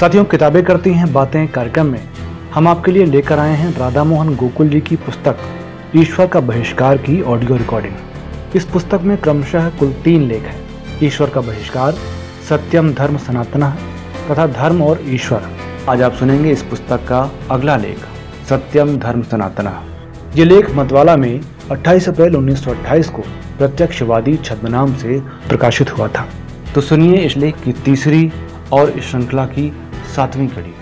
साथियों, किताबें करती हैं, बातें कार्यक्रम में। हम आपके लिए लेकर आए हैं राधा मोहन गोकुल जी की पुस्तक, ईश्वर का बहिष्कार की ऑडियो रिकॉर्डिंग इस पुस्तक में क्रमशः कुल तीन लेख हैं। ईश्वर का बहिष्कार, सत्यम, धर्म, सनातन तथा धर्म और ईश्वर। आज आप सुनेंगे इस पुस्तक का अगला लेख, सत्यम, धर्म, सनातन। ये लेख मतवाला में 28 अप्रैल 1928 को प्रत्यक्षवादी छद्मनाम से प्रकाशित हुआ था। तो सुनिए इस लेख की तीसरी और इस श्रृंखला की सातवीं कड़ी।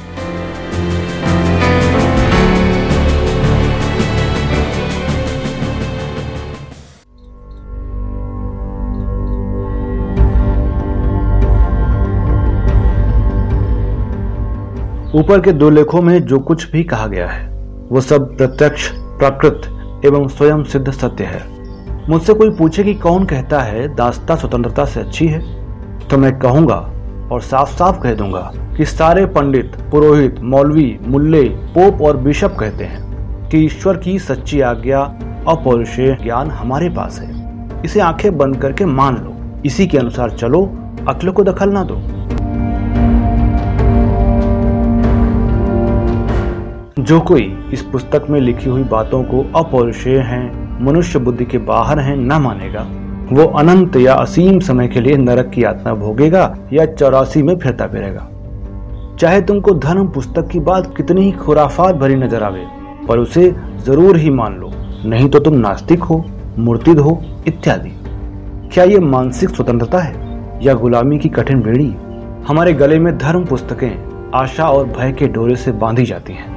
ऊपर के दो लेखों में जो कुछ भी कहा गया है, वो सब प्रत्यक्ष, प्राकृत एवं स्वयं सिद्ध सत्य है। मुझसे कोई पूछे कि कौन कहता है, दास्ता, स्वतंत्रता से अच्छी है? तो मैं कहूँगा और साफ़ साफ़ कह दूँगा कि सारे पंडित, पुरोहित, मौलवी, मुल्ले, पोप और बिशप कहते हैं कि ईश्वर की सच्ची आज्ञा, अपौरुषेय ज्ञान हमारे पास है। इसे आँखें बंद करके मान लो। इसी के अनुसार चलो, अक्ल को दखल ना दो। जो कोई इस पुस्तक में लिखी हुई बातों को अपौरुषेय हैं, मनुष्य बुद्धि के बाहर हैं, न मानेगा। वो अनंत या असीम समय के लिए नरक की यातना भोगेगा या चौरासी में फिरता फिरेगा। चाहे तुमको धर्म पुस्तक की बात कितनी ही खुराफात भरी नज़र आवे, पर उसे ज़रूर ही मान लो। नहीं तो तुम नास्तिक हो, मूर्तिद हो, इत्यादि। क्या ये मानसिक स्वतंत्रता है या गुलामी की कठिन बेड़ी? हमारे गले में धर्म पुस्तकें आशा और भय के डोरे से बांधी जाती हैं।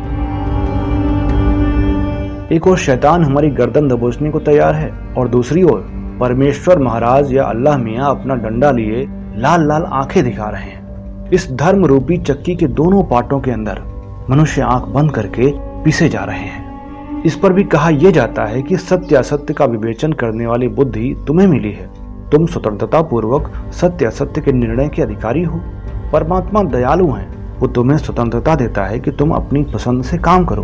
एक और शैतान हमारी गर्दन दबोचने को तैयार है और दूसरी ओर परमेश्वर महाराज या अल्लाह मियाँ अपना डंडा लिए लाल लाल आँखें दिखा रहे हैं। इस धर्म रूपी चक्की के दोनों पार्टों के अंदर मनुष्य आँख बंद करके पीसे जा रहे हैं। इस पर भी कहा यह जाता है कि सत्य असत्य का विवेचन करने वाली बुद्धि तुम्हें मिली है। तुम स्वतंत्रता पूर्वक सत्य असत्य के निर्णय के अधिकारी हो। परमात्मा दयालु हैं। वो तुम्हें स्वतंत्रता देता है कि तुम अपनी पसंद से काम करो।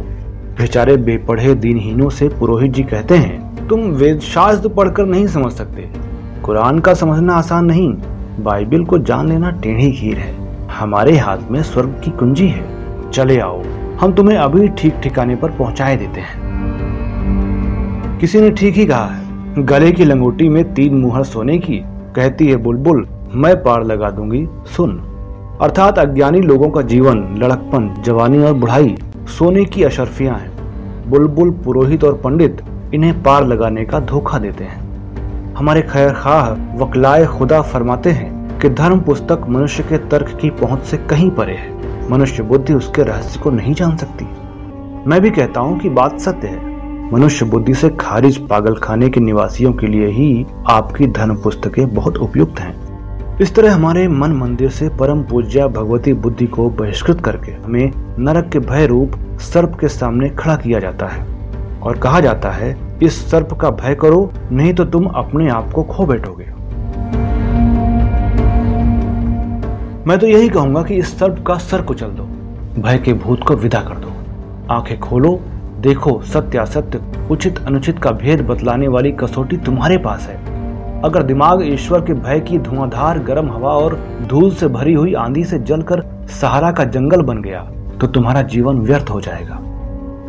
बेचारे बेपढ़े, दिनहीनों से पुरोहित जी कहते हैं तुम वेद शास्त्र पढ़कर नहीं समझ सकते। कुरान का समझना आसान नहीं। बाइबल को जान लेना टेढ़ी खीर है। हमारे हाथ में स्वर्ग की कुंजी है। चले आओ। हम तुम्हें अभी ठीक ठिकाने पर पहुँचाए देते हैं। किसी ने ठीक ही कहा गले की लंगोटी में तीन मुहर सोने की। कहती है, बुलबुल, मैं पार लगा दूँगी। सुन। अर्थात अज्ञानी लोगों का जीवन, लड़कपन, जवानी और बुढ़ाई, सोने की अशरफियाँ हैं। बुलबुल पुरोहित और पंडित इन्हें पार लगाने का धोखा देते हैं। हमारे खैर खाह वकलाए खुदा फरमाते हैं कि धर्म पुस्तक मनुष्य के तर्क की पहुँच से कहीं परे है। मनुष्य बुद्धि उसके रहस्य को नहीं जान सकती। मैं भी कहता हूँ कि बात सत्य है। मनुष्य बुद्धि से खारिज पागल खाने के निवासियों के लिए ही आपकी धर्म पुस्तकें बहुत उपयुक्त हैं। इस तरह हमारे मन मंदिर से परम पूज्या भगवती बुद्धि को बहिष्कृत करके हमें नरक के भय रूप सर्प के सामने खड़ा किया जाता है। और कहा जाता है, इस सर्प का भय करो, नहीं तो तुम अपने आप को खो बैठोगे। मैं तो यही कहूँगा कि इस सर्प का सर कुचल दो, भय के भूत को विदा कर दो। आँखें खोलो, देखो सत्य असत्य उचित अनुचित का भेद बतलाने वाली कसौटी तुम्हारे पास है। अगर दिमाग ईश्वर के भय की धुआंधार गर्म हवा और धूल से भरी हुई आंधी से जलकर सहारा का जंगल बन गया तो तुम्हारा जीवन व्यर्थ हो जाएगा।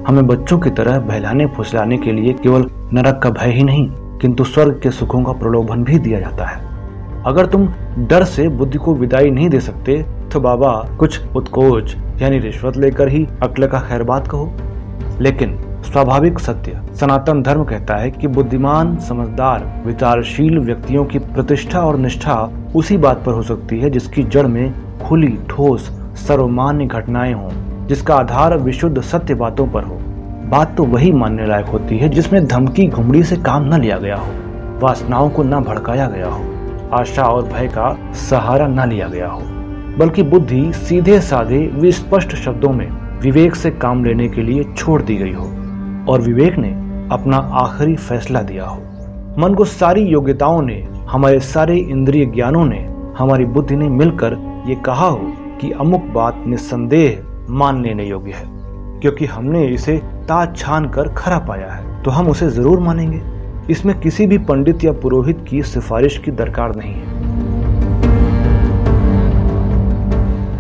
हमें बच्चों की तरह बहलाने फुसलाने के लिए केवल नरक का भय ही नहीं, किंतु स्वर्ग के सुखों का प्रलोभन भी दिया जाता है। अगर तुम डर से बुद्धि को विदाई नहीं दे सकते तो बाबा कुछ उत्कोच, यानी रिश्वत लेकर ही अक्ल का खैर बात कहो। लेकिन स्वाभाविक सत्य, सनातन धर्म कहता है कि बुद्धिमान, समझदार, विचारशील व्यक्तियों की प्रतिष्ठा और निष्ठा उसी बात पर हो सकती है जिसकी जड़ में खुली, ठोस, सर्वमान्य घटनाएँ हों। जिसका आधार विशुद्ध सत्य बातों पर हो। बात तो वही मानने लायक होती है जिसमें धमकी घुमड़ी से काम न लिया गया हो। वासनाओं को न भड़काया गया हो। आशा और भय का सहारा न लिया गया हो। बल्कि बुद्धि सीधे साधे विस्पष्ट शब्दों में विवेक से काम लेने के लिए छोड़ दी गई हो और विवेक ने अपना आखिरी फैसला दिया हो। मन को सारी योग्यताओं ने, हमारे सारे इंद्रिय ज्ञानों ने, हमारी बुद्धि ने मिलकर ये कहा हो कि अमुक बात निस्संदेह मान लेने योग्य है, क्योंकि हमने इसे ताज छान कर खरा पाया है। तो हम उसे ज़रूर मानेंगे। इसमें किसी भी पंडित या पुरोहित की सिफारिश की दरकार नहीं है।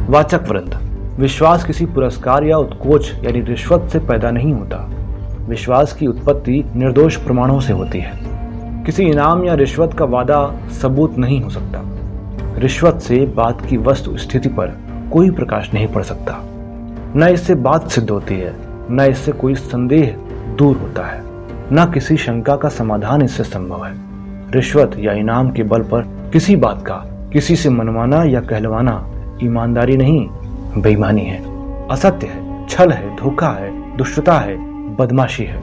वाचक वृंद, विश्वास किसी पुरस्कार या उत्कोच, यानी रिश्वत से पैदा नहीं होता। विश्वास की उत्पत्ति निर्दोष प्रमाणों से होती है। किसी इनाम या रिश्वत का वादा सबूत नहीं हो सकता। रिश्वत से बात की वस्तु स्थिति पर कोई प्रकाश नहीं पड़ सकता। न इससे बात सिद्ध होती है, न इससे कोई संदेह दूर होता है, न किसी शंका का समाधान इससे संभव है। रिश्वत या इनाम के बल पर किसी बात का, किसी से मनवाना या कहलवाना ईमानदारी नहीं, बेईमानी है। असत्य है, छल है, धोखा है, दुष्टता है, बदमाशी है।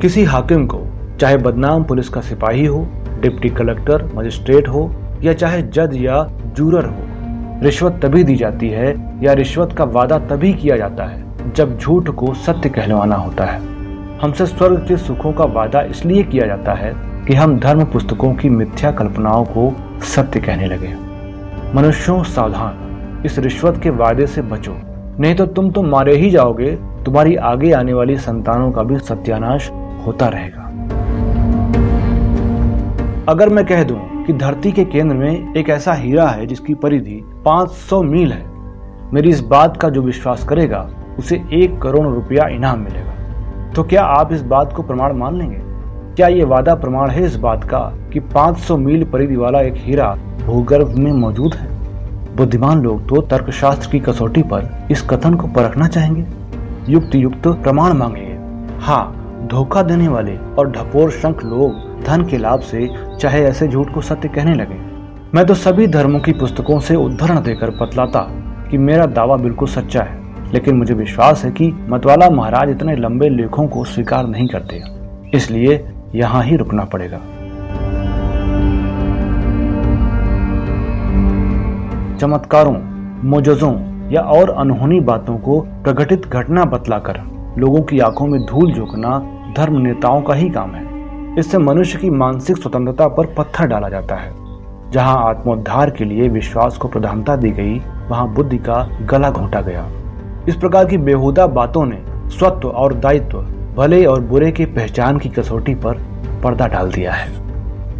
किसी हाकिम को, चाहे बदनाम पुलिस का सिपाही हो, डिप्टी कलेक्टर, मजिस्ट्रेट हो, या चाहे जज या जूरर हो रिश्वत तभी दी जाती है या रिश्वत का वादा तभी किया जाता है जब झूठ को सत्य कहलवाना होता है। हमसे स्वर्ग के सुखों का वादा इसलिए किया जाता है कि हम धर्म पुस्तकों की मिथ्या कल्पनाओं को सत्य कहने लगे। मनुष्यों, सावधान, इस रिश्वत के वादे से बचो। नहीं तो तुम तो मारे ही जाओगे, तुम्हारी आगे आने वाली संतानों का भी सत्यानाश होता रहेगा। अगर मैं कह दूँ कि धरती के केंद्र में एक ऐसा हीरा है जिसकी परिधि 500 मील है। मेरी इस बात का जो विश्वास करेगा, उसे एक करोड़ रुपया इनाम मिलेगा। तो क्या आप इस बात को प्रमाण मान लेंगे? क्या ये वादा प्रमाण है इस बात का कि 500 मील परिधि वाला एक हीरा भूगर्भ में मौजूद है? बुद्धिमान लोग तो तर्कशास्त्र की कसौटी पर इस कथन को परखना चाहेंगे। युक्त युक्त प्रमाण मांगेंगे हाँ धोखा देने वाले और ढपोर शंख लोग धन के लाभ से चाहे ऐसे झूठ को सत्य कहने लगे। मैं तो सभी धर्मों की पुस्तकों से उदाहरण देकर बतलाता कि मेरा दावा बिल्कुल सच्चा है, लेकिन मुझे विश्वास है कि मतवाला महाराज इतने लंबे लेखों को स्वीकार नहीं करते। इसलिए यहाँ ही रुकना पड़ेगा। चमत्कारों मोजों या और अनहोनी बातों को प्रकटित घटना बतलाकर लोगों की आँखों में धूल झोंकना धर्म नेताओं का ही काम है। इससे मनुष्य की मानसिक स्वतंत्रता पर पत्थर डाला जाता है। जहाँ आत्मोद्धार के लिए विश्वास को प्रधानता दी गई, वहाँ बुद्धि का गला घोटा गया। इस प्रकार की बेहुदा बातों ने स्वत्व और दायित्व, भले और बुरे की पहचान की कसौटी पर पर्दा डाल दिया है।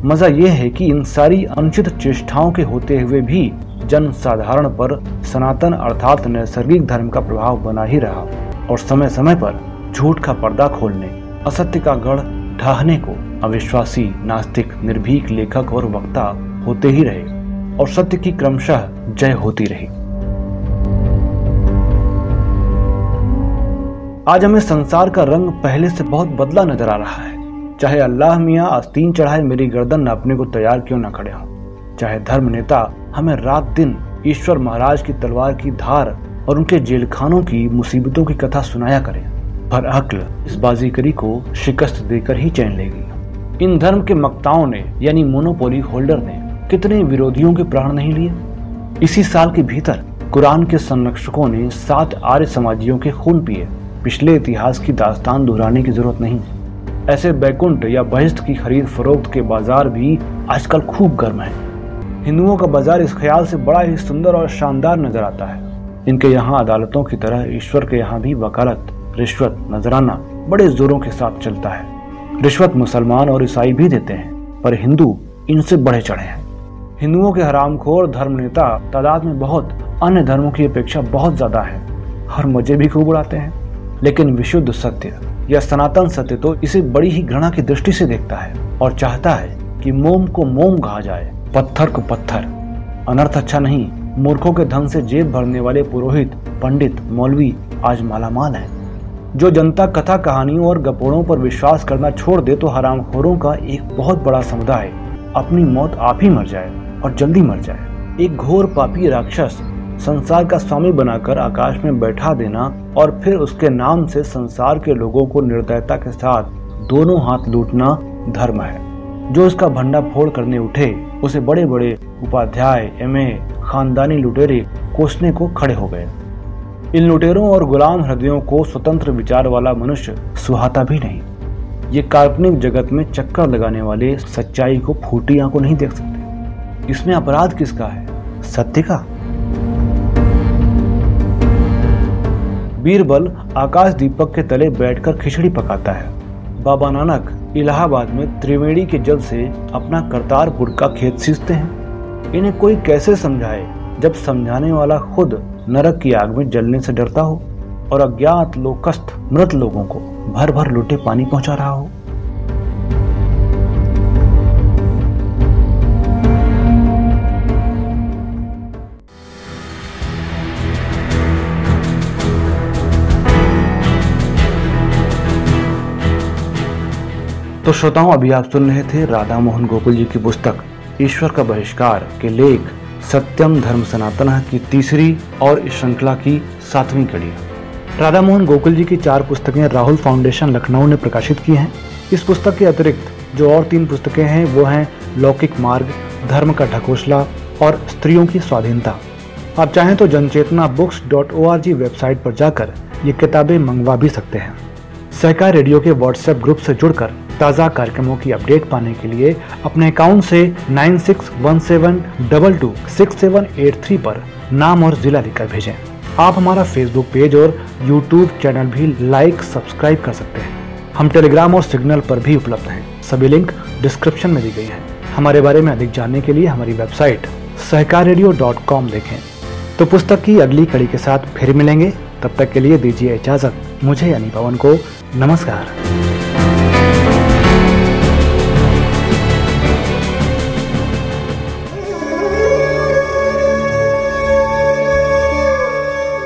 मज़ा यह है कि इन सारी अनुचित चेष्टाओं के होते हुए भी जन साधारण पर सनातन अर्थात नैसर्गिक धर्म का प्रभाव बना ही रहा और समय समय पर झूठ का पर्दा खोलने, असत्य का गढ़ ढाहने को अविश्वासी, नास्तिक, निर्भीक लेखक और वक्ता होते ही रहे और सत्य की क्रमशः जय होती रही। आज हमें संसार का रंग पहले से बहुत बदला नज़र आ रहा है। चाहे अल्लाह मियाँ आस्तीन चढ़ाए मेरी गर्दन अपने को तैयार क्यों न खड़े हों। चाहे धर्म नेता हमें रात दिन ईश्वर महाराज की तलवार की धार और उनके जेलखानों की मुसीबतों की कथा सुनाया करें। पर अक्ल इस बाजीगरी को शिकस्त देकर ही चैन लेगी। इन धर्म के मक्ताओं ने, यानी मोनोपोली होल्डर ने, कितने विरोधियों के प्राण नहीं लिए? इसी साल के भीतर कुरान के संरक्षकों ने सात आर्य समाजियों के खून पिए। पिछले इतिहास की दास्तान दोहराने की ज़रूरत नहीं। ऐसे बैकुंठ या बहिष्ठ की खरीद फरोख्त के बाज़ार भी आजकल खूब गर्म है। हिंदुओं का बाज़ार इस ख्याल से बड़ा ही सुंदर और शानदार नज़र आता है। इनके यहाँ अदालतों की तरह ईश्वर के यहाँ भी वकालत रिश्वत नजराना बड़े जोरों के साथ चलता है। रिश्वत मुसलमान और ईसाई भी देते हैं, पर हिंदू इनसे बढ़े चढ़े हैं। हिंदुओं के हरामखोर धर्म नेता तादाद में बहुत, अन्य धर्मों की अपेक्षा बहुत ज़्यादा है। हर मज़े भी खूब उड़ाते हैं। लेकिन विशुद्ध सत्य या सनातन सत्य तो इसे बड़ी ही घृणा की दृष्टि से देखता है और चाहता है कि मोम को मोम कहा जाए, पत्थर को पत्थर। अनर्थ अच्छा नहीं, मूर्खों के धन से जेब भरने वाले पुरोहित, पंडित, मौलवी आज मालामाल है। जो जनता कथा कहानियों और गपोड़ों पर विश्वास करना छोड़ दे तो हरामखोरों का एक बहुत बड़ा समुदाय अपनी मौत आप ही मर जाए और जल्दी मर जाए। एक घोर पापी राक्षस संसार का स्वामी बनाकर आकाश में बैठा देना और फिर उसके नाम से संसार के लोगों को निर्दयता के साथ दोनों हाथ लूटना धर्म है। जो इसका भंडा फोड़ करने उठे, उसे बड़े बड़े उपाध्याय, एमए, खानदानी लुटेरे कोसने को खड़े हो गए। इन लुटेरों और गुलाम हृदयों को स्वतंत्र विचार वाला मनुष्य सुहाता भी नहीं। ये काल्पनिक जगत में चक्कर लगाने वाले सच्चाई को फूटी आँखों नहीं देख सकते। इसमें अपराध किसका है? सत्य का? बीरबल आकाश दीपक के तले बैठकर खिचड़ी पकाता है। बाबा नानक इलाहाबाद में त्रिवेणी के जल से अपना करतारपुर का खेत सींचते हैं। इन्हें कोई कैसे समझाए, जब समझाने वाला खुद नरक की आग में जलने से डरता हो और अज्ञात लोकस्थ मृत लोगों को भर भर लुटे पानी पहुँचा रहा हो। तो श्रोताओं, अभी आप सुन रहे थे राधा मोहन गोकुल जी की पुस्तक ईश्वर का बहिष्कार के लेख। सत्यम धर्म सनातन की तीसरी और इस श्रृंखला की सातवीं कड़ी राधा मोहन गोकुल जी की चार पुस्तकें राहुल फाउंडेशन लखनऊ ने प्रकाशित की हैं। इस पुस्तक के अतिरिक्त जो और तीन पुस्तकें हैं, वो हैं लौकिक मार्ग, धर्म का ढकोसला और स्त्रियों की स्वाधीनता। आप चाहें तो Janchetna books dot O R G website पर जाकर ये किताबें मंगवा भी सकते हैं। सहकार रेडियो के व्हाट्सएप ग्रुप से जुड़कर ताज़ा कार्यक्रमों की अपडेट पाने के लिए अपने अकाउंट से nine six one seven double two six seven eight three पर नाम और जिला लिखकर भेजें। आप हमारा फेसबुक पेज और यूट्यूब चैनल भी लाइक, सब्सक्राइब कर सकते हैं। हम टेलीग्राम और सिग्नल पर भी उपलब्ध हैं। सभी लिंक डिस्क्रिप्शन में दी गई है। हमारे बारे में अधिक जानने के लिए हमारी website Sahkar radio dot com देखें। तो पुस्तक की अगली कड़ी के साथ फिर मिलेंगे। तब तक के लिए दीजिए इजाज़त। मुझे यानी पवन को नमस्कार।